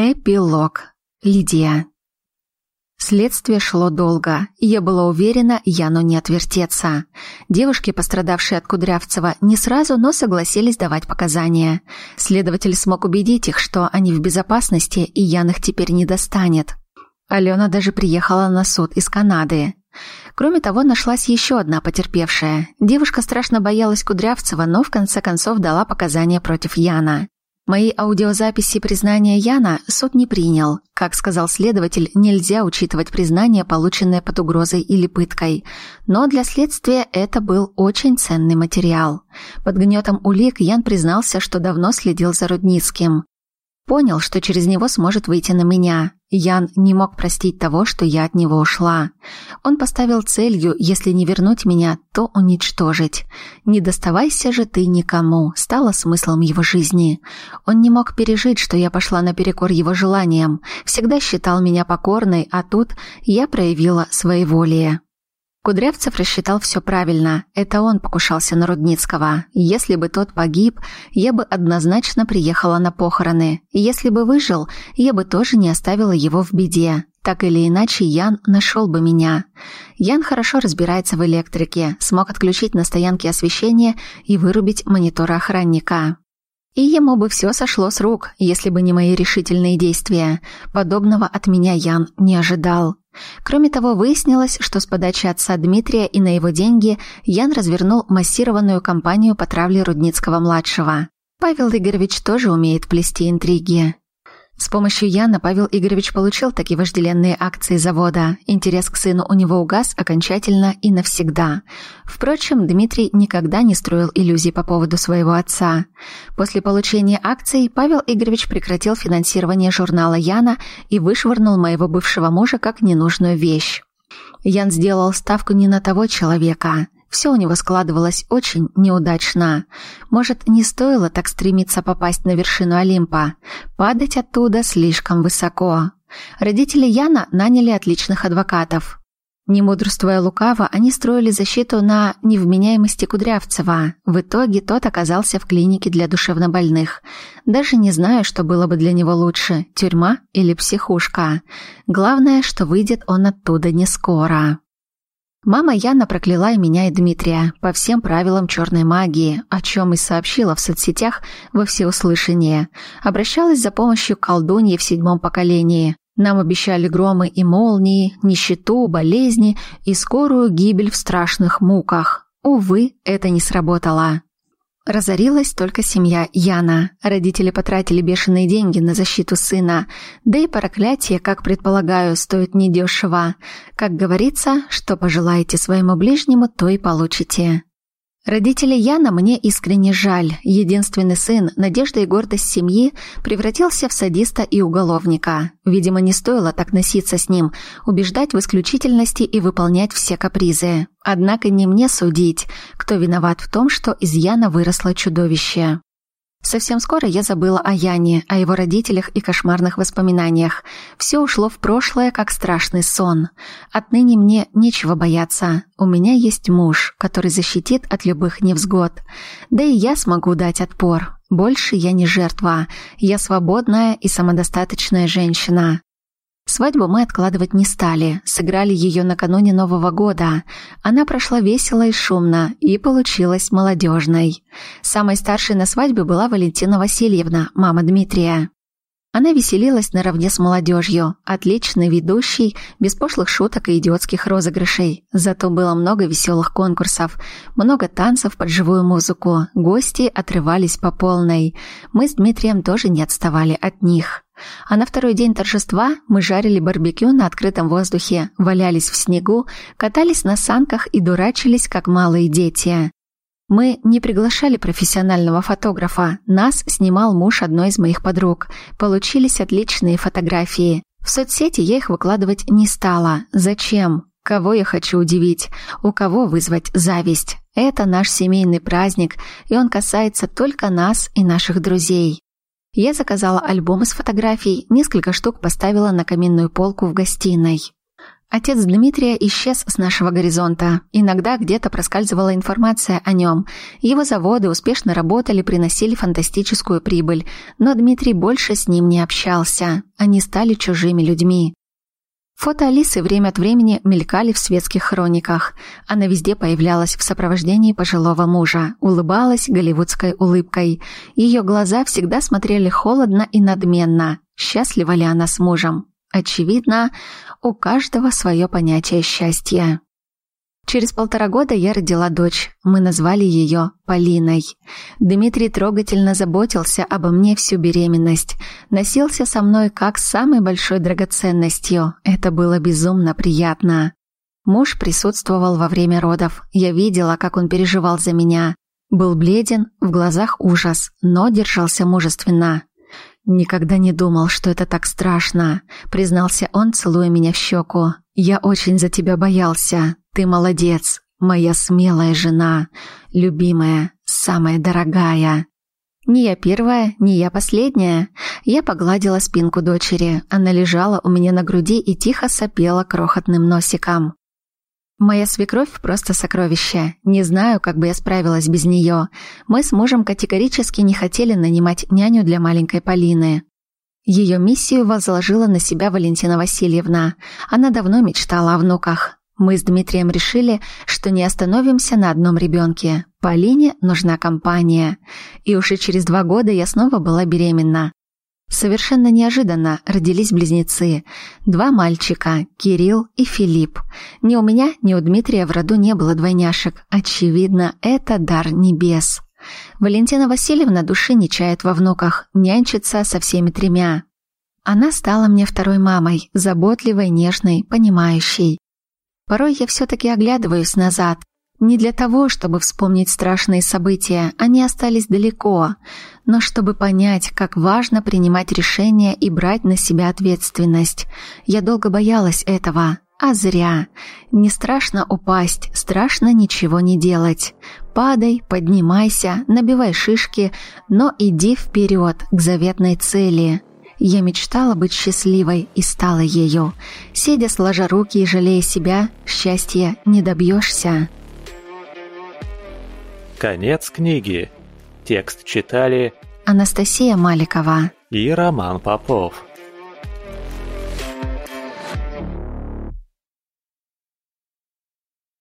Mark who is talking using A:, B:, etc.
A: Эпилог. Лидия. Следствие шло долго, и я была уверена, Яну не отвертеться. Девушки, пострадавшие от Кудрявцева, не сразу, но согласились давать показания. Следователь смог убедить их, что они в безопасности, и Ян их теперь не достанет. Алена даже приехала на суд из Канады. Кроме того, нашлась еще одна потерпевшая. Девушка страшно боялась Кудрявцева, но в конце концов дала показания против Яна. Мои аудиозаписи признания Яна суд не принял. Как сказал следователь, нельзя учитывать признание, полученное под угрозой или пыткой. Но для следствия это был очень ценный материал. Под гнетом улик Ян признался, что давно следил за Рудницким. Понял, что через него сможет выйти на меня. Ян не мог простить того, что я от него ушла. Он поставил целью, если не вернуть меня, то уничтожить. «Не доставайся же ты никому», стало смыслом его жизни. Он не мог пережить, что я пошла наперекор его желаниям. Всегда считал меня покорной, а тут я проявила своеволие. Кудрявцев рассчитал все правильно. Это он покушался на Рудницкого. Если бы тот погиб, я бы однозначно приехала на похороны. Если бы выжил, я бы тоже не оставила его в беде. Так или иначе, Ян нашел бы меня. Ян хорошо разбирается в электрике, смог отключить на стоянке освещение и вырубить монитор охранника. И ему бы все сошло с рук, если бы не мои решительные действия. Подобного от меня Ян не ожидал. Кроме того, выяснилось, что с подачи отца Дмитрия и на его деньги Ян развернул массированную кампанию по травле Рудницкого-младшего. Павел Игоревич тоже умеет плести интриги. С помощью Яна Павел Игоревич получил такие вожделенные акции завода. Интерес к сыну у него угас окончательно и навсегда. Впрочем, Дмитрий никогда не строил иллюзий по поводу своего отца. После получения акций Павел Игоревич прекратил финансирование журнала Яна и вышвырнул моего бывшего мужа как ненужную вещь. Ян сделал ставку не на того человека. Все у него складывалось очень неудачно. Может, не стоило так стремиться попасть на вершину Олимпа? Падать оттуда слишком высоко. Родители Яна наняли отличных адвокатов. Не мудрствуя лукаво, они строили защиту на невменяемости Кудрявцева. В итоге тот оказался в клинике для душевнобольных. Даже не знаю, что было бы для него лучше – тюрьма или психушка. Главное, что выйдет он оттуда не скоро. Мама Яна прокляла и меня, и Дмитрия по всем правилам черной магии, о чем и сообщила в соцсетях во всеуслышание. Обращалась за помощью к колдунье в седьмом поколении. Нам обещали громы и молнии, нищету, болезни и скорую гибель в страшных муках. Увы, это не сработало. Разорилась только семья Яна. Родители потратили бешеные деньги на защиту сына. Да и проклятие, как предполагаю, стоит недешево. Как говорится, что пожелаете своему ближнему, то и получите. Родители Яна мне искренне жаль. Единственный сын, надежда и гордость семьи, превратился в садиста и уголовника. Видимо, не стоило так носиться с ним, убеждать в исключительности и выполнять все капризы. Однако не мне судить, кто виноват в том, что из Яна выросло чудовище. Совсем скоро я забыла о Яне, о его родителях и кошмарных воспоминаниях. Все ушло в прошлое, как страшный сон. Отныне мне нечего бояться. У меня есть муж, который защитит от любых невзгод. Да и я смогу дать отпор. Больше я не жертва. Я свободная и самодостаточная женщина. Свадьбу мы откладывать не стали, сыграли ее накануне Нового года. Она прошла весело и шумно, и получилась молодежной. Самой старшей на свадьбе была Валентина Васильевна, мама Дмитрия. Она веселилась наравне с молодежью, отличный ведущий, без пошлых шуток и идиотских розыгрышей. Зато было много веселых конкурсов, много танцев под живую музыку, гости отрывались по полной. Мы с Дмитрием тоже не отставали от них. А на второй день торжества мы жарили барбекю на открытом воздухе, валялись в снегу, катались на санках и дурачились, как малые дети. Мы не приглашали профессионального фотографа, нас снимал муж одной из моих подруг. Получились отличные фотографии. В соцсети я их выкладывать не стала. Зачем? Кого я хочу удивить? У кого вызвать зависть? Это наш семейный праздник, и он касается только нас и наших друзей. Я заказала альбом из фотографий, несколько штук поставила на каминную полку в гостиной. Отец Дмитрия исчез с нашего горизонта. Иногда где-то проскальзывала информация о нем. Его заводы успешно работали, приносили фантастическую прибыль. Но Дмитрий больше с ним не общался. Они стали чужими людьми. Фото Алисы время от времени мелькали в светских хрониках. Она везде появлялась в сопровождении пожилого мужа, улыбалась голливудской улыбкой. Ее глаза всегда смотрели холодно и надменно. Счастлива ли она с мужем? Очевидно, у каждого свое понятие счастья. Через полтора года я родила дочь. Мы назвали ее Полиной. Дмитрий трогательно заботился обо мне всю беременность. Носился со мной как с самой большой драгоценностью. Это было безумно приятно. Муж присутствовал во время родов. Я видела, как он переживал за меня. Был бледен, в глазах ужас, но держался мужественно. «Никогда не думал, что это так страшно», — признался он, целуя меня в щеку. «Я очень за тебя боялся. Ты молодец, моя смелая жена, любимая, самая дорогая». Не я первая, не я последняя. Я погладила спинку дочери. Она лежала у меня на груди и тихо сопела крохотным носиком. Моя свекровь просто сокровище. Не знаю, как бы я справилась без нее. Мы с мужем категорически не хотели нанимать няню для маленькой Полины. Ее миссию возложила на себя Валентина Васильевна. Она давно мечтала о внуках. Мы с Дмитрием решили, что не остановимся на одном ребенке. Полине нужна компания. И уже через два года я снова была беременна. Совершенно неожиданно родились близнецы. Два мальчика, Кирилл и Филипп. Ни у меня, ни у Дмитрия в роду не было двойняшек. Очевидно, это дар небес. Валентина Васильевна души не чает во внуках, нянчится со всеми тремя. Она стала мне второй мамой, заботливой, нежной, понимающей. Порой я все-таки оглядываюсь назад, не для того, чтобы вспомнить страшные события, они остались далеко, но чтобы понять, как важно принимать решения и брать на себя ответственность. Я долго боялась этого, а зря. Не страшно упасть, страшно ничего не делать. Падай, поднимайся, набивай шишки, но иди вперед к заветной цели. Я мечтала быть счастливой и стала ею. Сидя сложа руки и жалея себя, счастья не добьешься.
B: Конец книги. Текст читали
A: Анастасия Маликова
B: и Роман Попов.